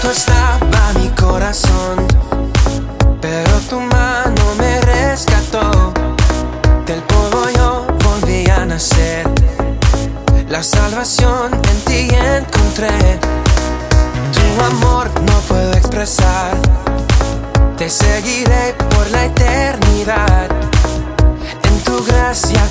junto estaba mi corazón, pero tu mano me rescató. Del polvo yo volví a nacer. La salvación en ti encontré. Tu amor no puedo expresar. Te seguiré por la eternidad. En tu gracia